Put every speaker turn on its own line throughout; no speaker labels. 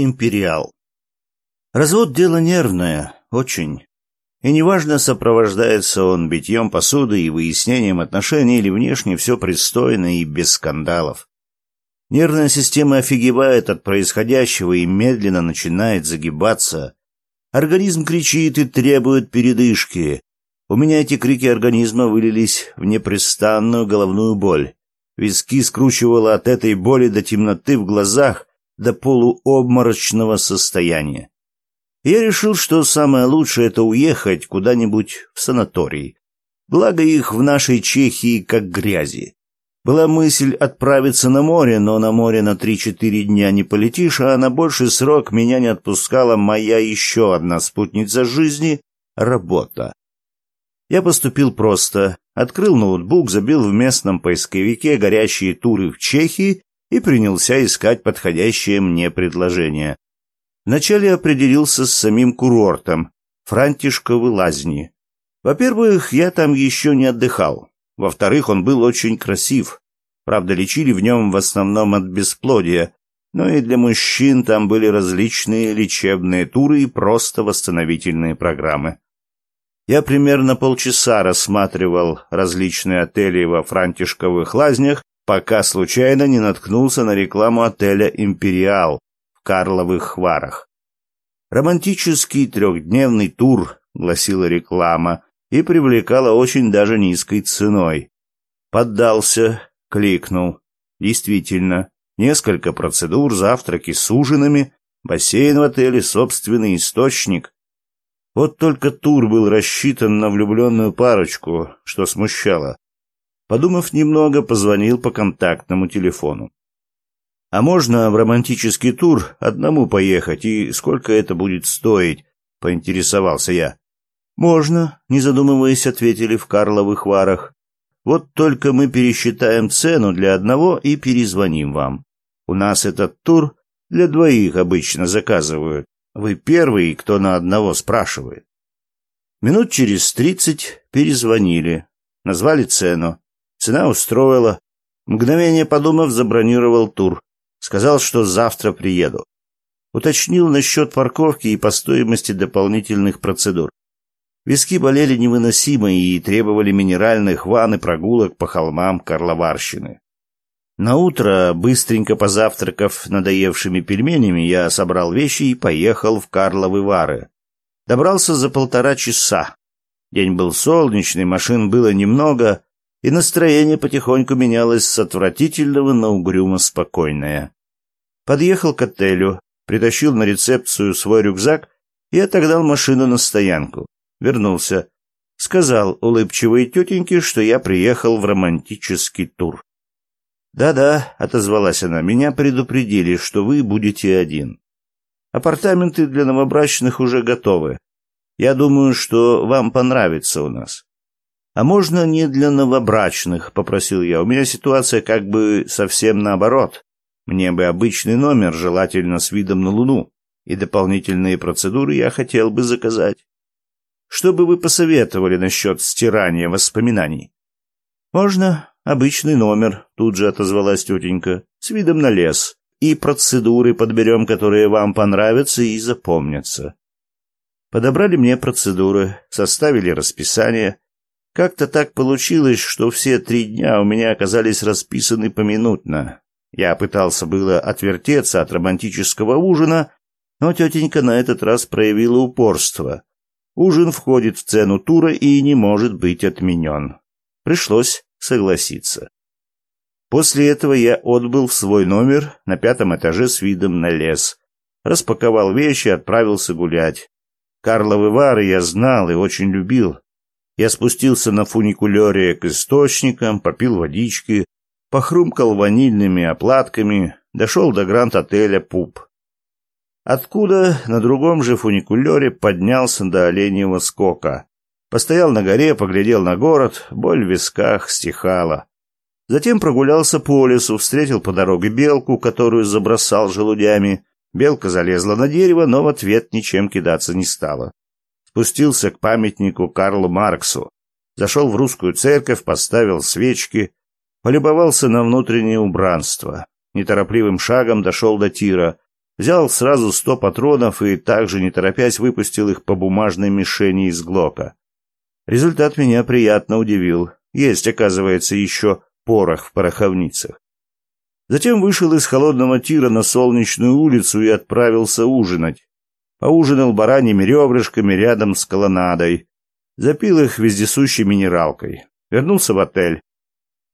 Империал. Развод дело нервное, очень. И неважно, сопровождается он битьем посуды и выяснением отношений или внешне все пристойно и без скандалов. Нервная система офигевает от происходящего и медленно начинает загибаться. Организм кричит и требует передышки. У меня эти крики организма вылились в непрестанную головную боль. Виски скручивало от этой боли до темноты в глазах, до полуобморочного состояния. Я решил, что самое лучшее это уехать куда-нибудь в санаторий. Благо их в нашей Чехии как грязи. Была мысль отправиться на море, но на море на три-четыре дня не полетишь, а на больший срок меня не отпускала моя еще одна спутница жизни — работа. Я поступил просто. Открыл ноутбук, забил в местном поисковике горящие туры в Чехии и принялся искать подходящее мне предложение. Вначале определился с самим курортом Франтишковы лазни. Во-первых, я там еще не отдыхал. Во-вторых, он был очень красив. Правда, лечили в нем в основном от бесплодия, но и для мужчин там были различные лечебные туры и просто восстановительные программы. Я примерно полчаса рассматривал различные отели во Франтишковых лазнях, пока случайно не наткнулся на рекламу отеля «Империал», Карловых Варах. Романтический трехдневный тур, гласила реклама, и привлекала очень даже низкой ценой. Поддался, кликнул. Действительно, несколько процедур, завтраки с ужинами, бассейн в отеле, собственный источник. Вот только тур был рассчитан на влюбленную парочку, что смущало. Подумав немного, позвонил по контактному телефону. А можно в романтический тур одному поехать, и сколько это будет стоить? Поинтересовался я. Можно, не задумываясь, ответили в Карловых Варах. Вот только мы пересчитаем цену для одного и перезвоним вам. У нас этот тур для двоих обычно заказывают. Вы первый, кто на одного спрашивает. Минут через тридцать перезвонили, назвали цену. Цена устроила. Мгновение подумав, забронировал тур. Сказал, что завтра приеду. Уточнил насчет парковки и по стоимости дополнительных процедур. Виски болели невыносимо и требовали минеральных ванн и прогулок по холмам Карловарщины. На утро, быстренько позавтракав надоевшими пельменями, я собрал вещи и поехал в Карловы Вары. Добрался за полтора часа. День был солнечный, машин было немного, и настроение потихоньку менялось с отвратительного на угрюмо спокойное. Подъехал к отелю, притащил на рецепцию свой рюкзак и отогнал машину на стоянку. Вернулся. Сказал улыбчивой тетеньке, что я приехал в романтический тур. «Да-да», — отозвалась она, — «меня предупредили, что вы будете один. Апартаменты для новобрачных уже готовы. Я думаю, что вам понравится у нас». «А можно не для новобрачных?» — попросил я. «У меня ситуация как бы совсем наоборот. Мне бы обычный номер, желательно с видом на Луну, и дополнительные процедуры я хотел бы заказать. Что бы вы посоветовали насчет стирания воспоминаний?» «Можно обычный номер», — тут же отозвалась тетенька, — «с видом на лес. И процедуры подберем, которые вам понравятся и запомнятся». Подобрали мне процедуры, составили расписание — как-то так получилось, что все три дня у меня оказались расписаны поминутно. Я пытался было отвертеться от романтического ужина, но тетенька на этот раз проявила упорство. Ужин входит в цену тура и не может быть отменен. Пришлось согласиться. После этого я отбыл в свой номер на пятом этаже с видом на лес. Распаковал вещи и отправился гулять. Карловы Вары я знал и очень любил. Я спустился на фуникулере к источникам, попил водички, похрумкал ванильными оплатками, дошел до гранд-отеля «Пуп». Откуда на другом же фуникулере поднялся до оленьего скока. Постоял на горе, поглядел на город, боль в висках стихала. Затем прогулялся по лесу, встретил по дороге белку, которую забросал желудями. Белка залезла на дерево, но в ответ ничем кидаться не стала спустился к памятнику Карлу Марксу, зашел в русскую церковь, поставил свечки, полюбовался на внутреннее убранство. Неторопливым шагом дошел до тира, Взял сразу сто патронов и также, не торопясь, выпустил их по бумажной мишени из глока. Результат меня приятно удивил. Есть, оказывается, еще порох в пороховницах. Затем вышел из холодного тира на солнечную улицу и отправился ужинать. Поужинал бараньими ребрышками рядом с колоннадой. Запил их вездесущей минералкой. Вернулся в отель.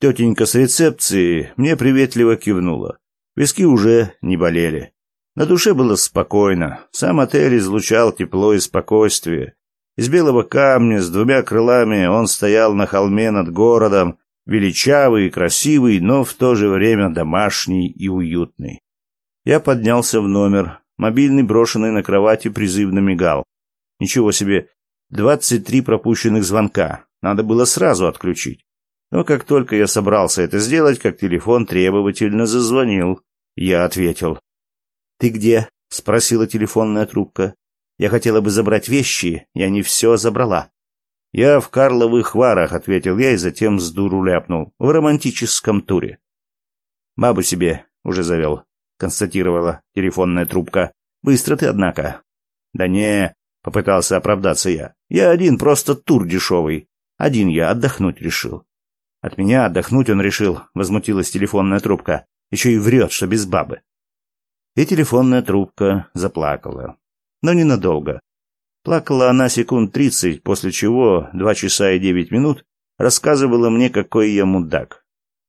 Тетенька с рецепции мне приветливо кивнула. Виски уже не болели. На душе было спокойно. Сам отель излучал тепло и спокойствие. Из белого камня с двумя крылами он стоял на холме над городом, величавый и красивый, но в то же время домашний и уютный. Я поднялся в номер. Мобильный, брошенный на кровати, призывно мигал. Ничего себе, двадцать три пропущенных звонка. Надо было сразу отключить. Но как только я собрался это сделать, как телефон требовательно зазвонил, я ответил. «Ты где?» — спросила телефонная трубка. «Я хотела бы забрать вещи, я не все забрала». «Я в Карловых Варах», — ответил я и затем с дуру ляпнул. «В романтическом туре». «Бабу себе уже завел», — констатировала телефонная трубка. «Быстро ты, однако». «Да не», — попытался оправдаться я. «Я один, просто тур дешевый. Один я отдохнуть решил». «От меня отдохнуть он решил», — возмутилась телефонная трубка. «Еще и врет, что без бабы». И телефонная трубка заплакала. Но ненадолго. Плакала она секунд тридцать, после чего, два часа и девять минут, рассказывала мне, какой я мудак.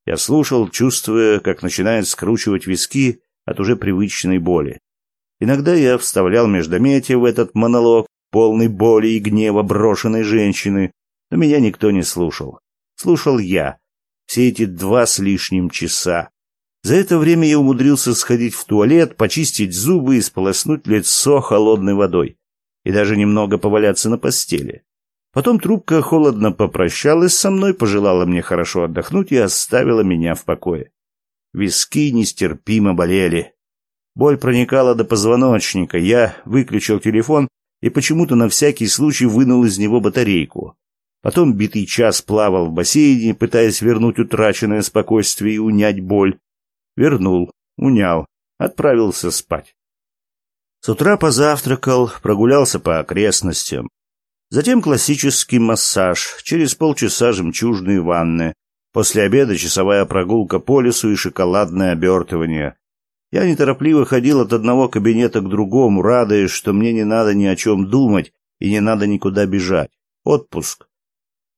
Я слушал, чувствуя, как начинает скручивать виски от уже привычной боли. Иногда я вставлял междометие в этот монолог, полный боли и гнева брошенной женщины, но меня никто не слушал. Слушал я. Все эти два с лишним часа. За это время я умудрился сходить в туалет, почистить зубы и сполоснуть лицо холодной водой. И даже немного поваляться на постели. Потом трубка холодно попрощалась со мной, пожелала мне хорошо отдохнуть и оставила меня в покое. Виски нестерпимо болели. Боль проникала до позвоночника. Я выключил телефон и почему-то на всякий случай вынул из него батарейку. Потом битый час плавал в бассейне, пытаясь вернуть утраченное спокойствие и унять боль. Вернул, унял, отправился спать. С утра позавтракал, прогулялся по окрестностям. Затем классический массаж, через полчаса жемчужные ванны. После обеда часовая прогулка по лесу и шоколадное обертывание. Я неторопливо ходил от одного кабинета к другому, радуясь, что мне не надо ни о чем думать и не надо никуда бежать. Отпуск.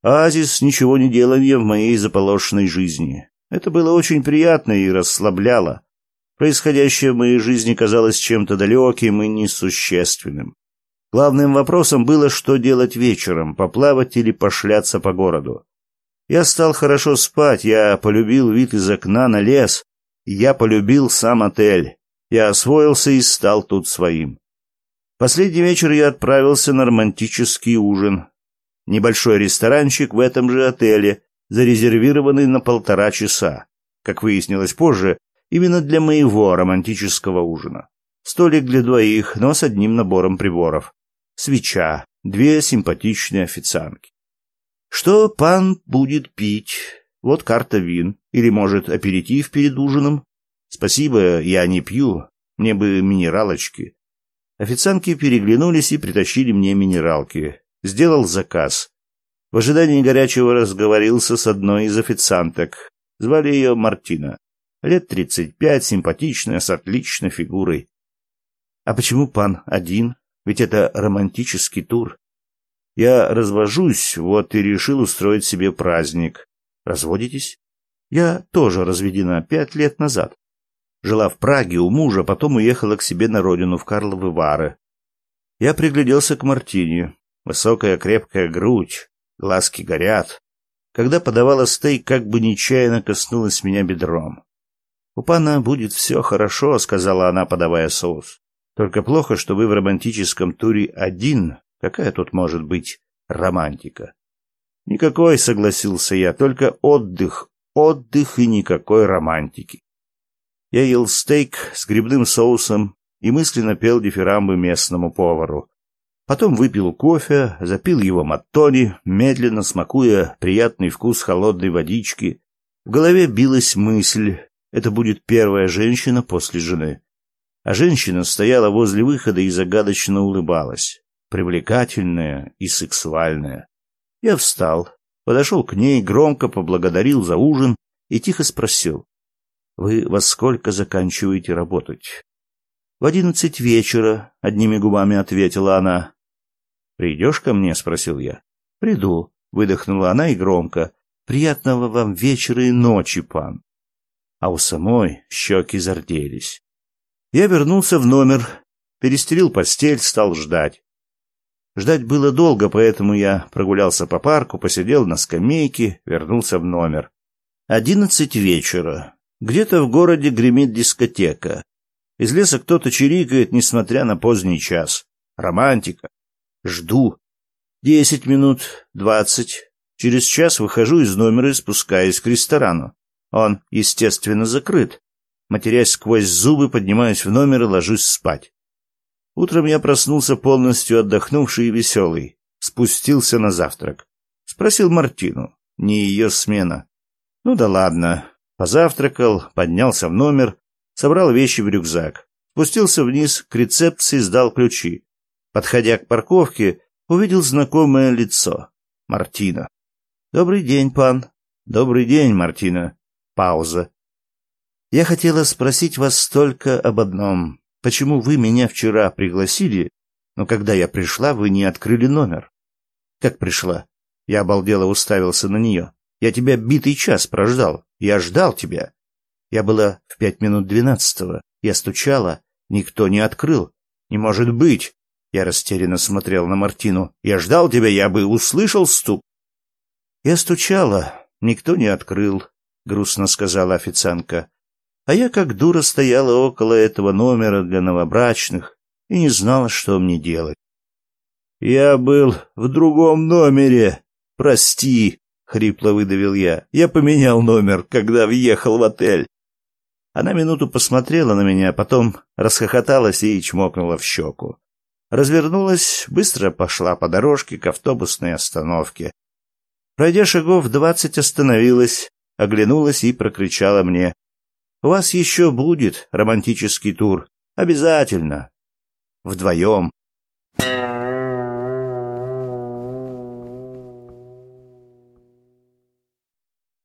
Оазис ничего не делания в моей заполошенной жизни. Это было очень приятно и расслабляло. Происходящее в моей жизни казалось чем-то далеким и несущественным. Главным вопросом было, что делать вечером, поплавать или пошляться по городу. Я стал хорошо спать, я полюбил вид из окна на лес, я полюбил сам отель. Я освоился и стал тут своим. Последний вечер я отправился на романтический ужин. Небольшой ресторанчик в этом же отеле, зарезервированный на полтора часа. Как выяснилось позже, именно для моего романтического ужина. Столик для двоих, но с одним набором приборов. Свеча, две симпатичные официантки. Что пан будет пить? Вот карта вин. Или, может, аперитив перед ужином? Спасибо, я не пью. Мне бы минералочки. Официантки переглянулись и притащили мне минералки. Сделал заказ. В ожидании горячего разговорился с одной из официанток. Звали ее Мартина. Лет тридцать пять, симпатичная, с отличной фигурой. А почему пан один? Ведь это романтический тур. Я развожусь, вот и решил устроить себе праздник. Разводитесь? Я тоже разведена пять лет назад. Жила в Праге у мужа, потом уехала к себе на родину в Карловы Вары. Я пригляделся к Мартине. Высокая крепкая грудь, глазки горят. Когда подавала стейк, как бы нечаянно коснулась меня бедром. «У пана будет все хорошо», — сказала она, подавая соус. «Только плохо, что вы в романтическом туре один. Какая тут может быть романтика?» «Никакой», — согласился я, — «только отдых, отдых и никакой романтики». Я ел стейк с грибным соусом и мысленно пел дифирамбы местному повару. Потом выпил кофе, запил его маттони, медленно смакуя приятный вкус холодной водички. В голове билась мысль, это будет первая женщина после жены. а женщина стояла возле выхода и загадочно улыбалась, привлекательная и сексуальная. Я встал, подошел к ней, громко поблагодарил за ужин и тихо спросил. «Вы во сколько заканчиваете работать?» «В одиннадцать вечера», — одними губами ответила она. «Придешь ко мне?» — спросил я. «Приду», — выдохнула она и громко. «Приятного вам вечера и ночи, пан». А у самой щеки зарделись. Я вернулся в номер, перестелил постель, стал ждать. Ждать было долго, поэтому я прогулялся по парку, посидел на скамейке, вернулся в номер. Одиннадцать вечера. Где-то в городе гремит дискотека. Из леса кто-то чирикает, несмотря на поздний час. Романтика. Жду. Десять минут, двадцать. Через час выхожу из номера и спускаюсь к ресторану. Он, естественно, закрыт. Матерясь сквозь зубы, поднимаюсь в номер и ложусь спать. Утром я проснулся полностью отдохнувший и веселый. Спустился на завтрак. Спросил Мартину. Не ее смена. Ну да ладно. Позавтракал, поднялся в номер, собрал вещи в рюкзак. Спустился вниз к рецепции, сдал ключи. Подходя к парковке, увидел знакомое лицо. Мартина. «Добрый день, пан». «Добрый день, Мартина». Пауза. «Я хотела спросить вас только об одном. Почему вы меня вчера пригласили, но когда я пришла, вы не открыли номер? Как пришла? Я обалдело уставился на нее. Я тебя битый час прождал. Я ждал тебя. Я была в пять минут двенадцатого. Я стучала. Никто не открыл. Не может быть. Я растерянно смотрел на Мартину. Я ждал тебя, я бы услышал стук. Я стучала. Никто не открыл, грустно сказала официантка. А я как дура стояла около этого номера для новобрачных и не знала, что мне делать. Я был в другом номере. Прости, хрипло выдавил я. Я поменял номер, когда въехал в отель. Она минуту посмотрела на меня, потом расхохоталась и чмокнула в щеку. Развернулась, быстро пошла по дорожке к автобусной остановке. Пройдя шагов двадцать, остановилась, оглянулась и прокричала мне. У вас еще будет романтический тур. Обязательно. Вдвоем.